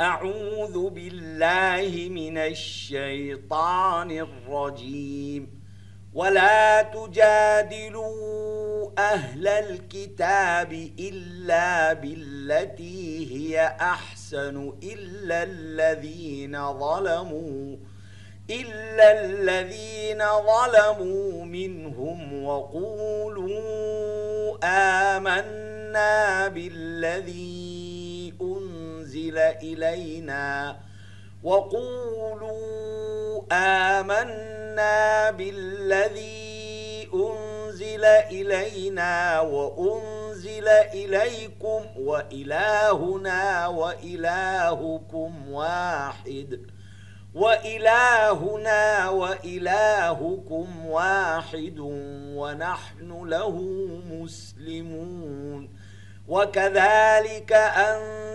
أعوذ بالله من الشيطان الرجيم. ولا تجادلوا أهل الكتاب إلا بالتي هي أحسن إلا الذين ظلموا إلا الذين ظلموا منهم وقولوا آمنا بالذي أنزل إلينا وقولوا آمنا بالذي أنزل إلينا وأنزل إليكم وإلهنا وإلهكم واحد وإلهنا وإلهكم واحد ونحن له مسلمون وكذلك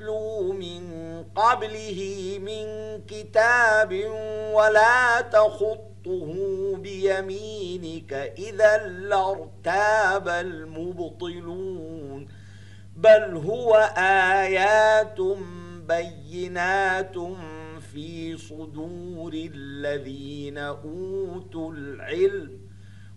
تتلو من قبله من كتاب ولا تخطه بيمينك إذا لارتاب المبطلون. بل هو آيات بينات في صدور الذين أوتوا العلم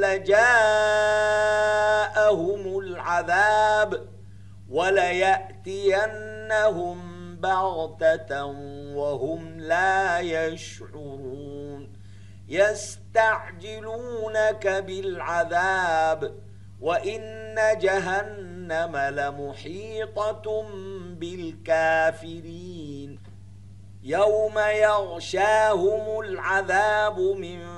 لجاءهم العذاب وليأتينهم بغتة وهم لا يشعرون. يستعجلونك بالعذاب وإن جهنم لمحيطة بالكافرين. يوم يغشاهم العذاب من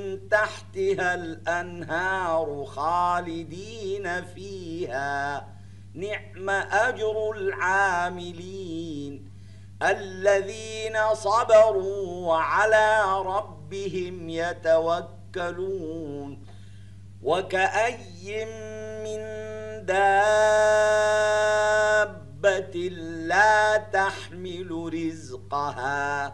تحتها الأنهار خالدين فيها. نعم أجر العاملين الذين صبروا وعلى ربهم يتوكلون. وكأي من دابة لا تحمل رزقها.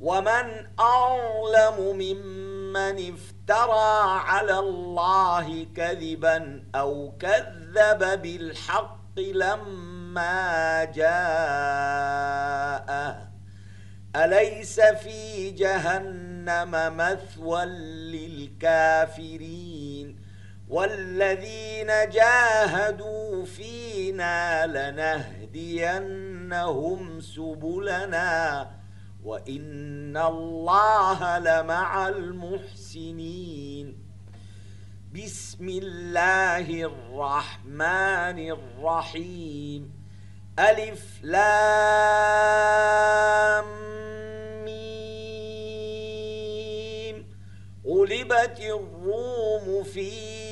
ومن أظلم ممن افترى على الله كذبا أو كذب بالحق لما جاءه أليس في جهنم مثوى للكافرين والذين جاهدوا فينا لنهدينهم سبلنا وإن الله لمع المحسنين. بسم الله الرحمن الرحيم. ألف لام ميم. غلبت الروم في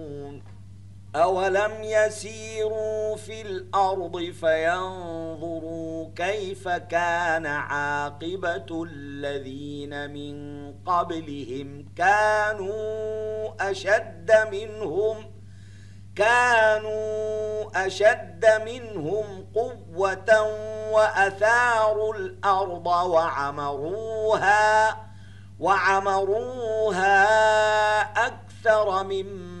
أولم يسيروا في الأرض فينظروا كيف كان عاقبة الذين من قبلهم كانوا أشد منهم كانوا أشد منهم قوة وأثاروا الأرض وعمروها وعمروها أكثر مما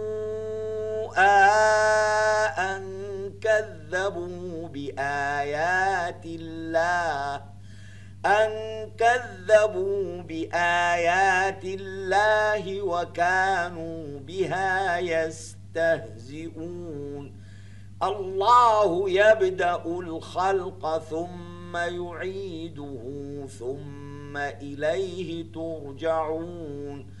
أن كذبوا بآيات الله أن كذبوا بآيات الله وكانوا بها يستهزئون. الله يبدأ الخلق ثم يعيده ثم إليه ترجعون.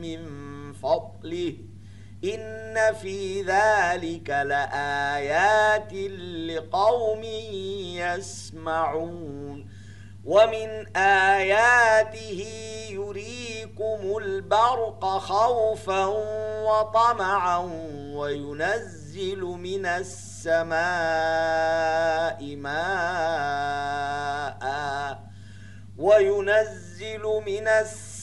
من فضله. إن في ذلك لآيات لقوم يسمعون. ومن آياته يريكم البرق خوفا وطمعا وينزل من السماء ماء وينزل من السماء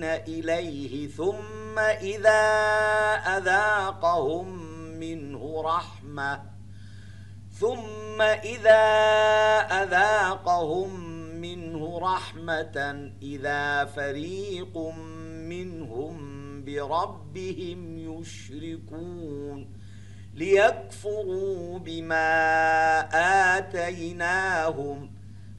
إليه ثم إذا أذاقهم منه رحمة ثم إذا أذاقهم منه رحمة إذا فريق منهم بربهم يشركون ليكفروا بما آتيناهم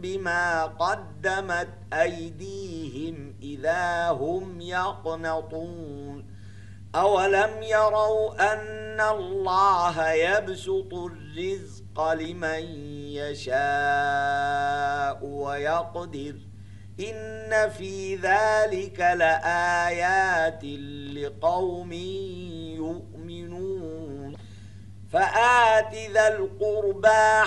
بما قدمت أيديهم إذا هم يقنطون. أولم يروا أن الله يبسط الرزق لمن يشاء ويقدر. إن في ذلك لآيات لقوم يؤمنون. فآت ذا القربى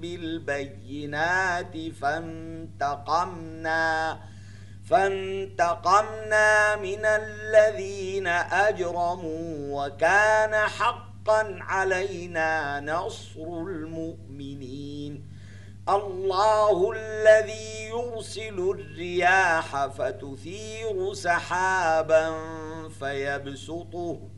بالبينات فانتقمنا فانتقمنا من الذين أجرموا وكان حقا علينا نصر المؤمنين. الله الذي يرسل الرياح فتثير سحابا فيبسطه.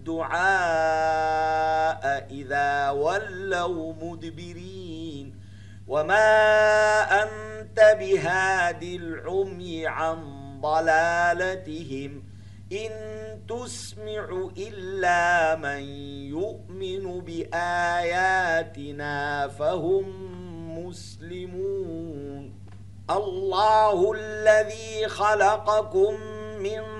الدعاء إذا ولوا مدبرين وما أنت بهاد العمي عن ضلالتهم إن تسمع إلا من يؤمن بآياتنا فهم مسلمون الله الذي خلقكم من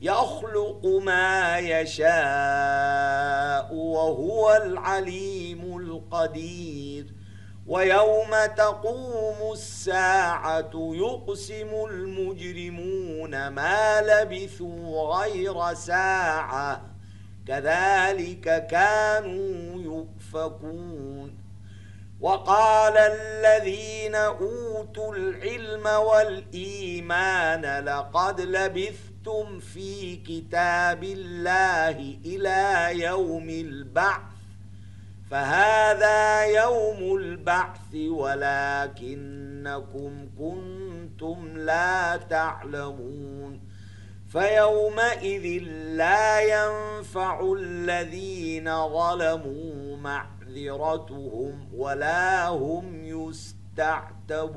يخلق ما يشاء وهو العليم القدير. ويوم تقوم الساعة يقسم المجرمون ما لبثوا غير ساعة. كذلك كانوا يؤفكون. وقال الذين أوتوا العلم والإيمان لقد لبثتم في كتاب الله إلى يوم البعث فهذا يوم البعث ولكنكم كنتم لا تعلمون. فيومئذ لا ينفع الذين ظلموا معذرتهم ولا هم يستعتبون.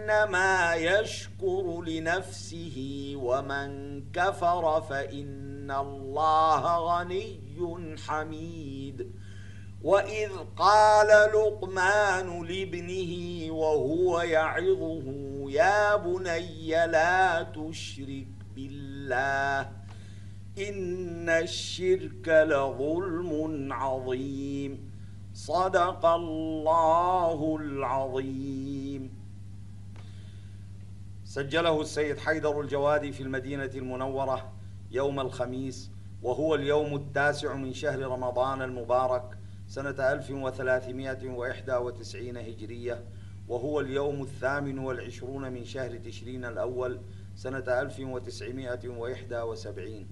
فإنما يشكر لنفسه ومن كفر فإن الله غني حميد. وإذ قال لقمان لابنه وهو يعظه يا بني لا تشرك بالله إن الشرك لظلم عظيم. صدق الله العظيم. سجله السيد حيدر الجوادي في المدينة المنورة يوم الخميس وهو اليوم التاسع من شهر رمضان المبارك سنة 1391 هجرية وهو اليوم الثامن والعشرون من شهر تشرين الأول سنة 1971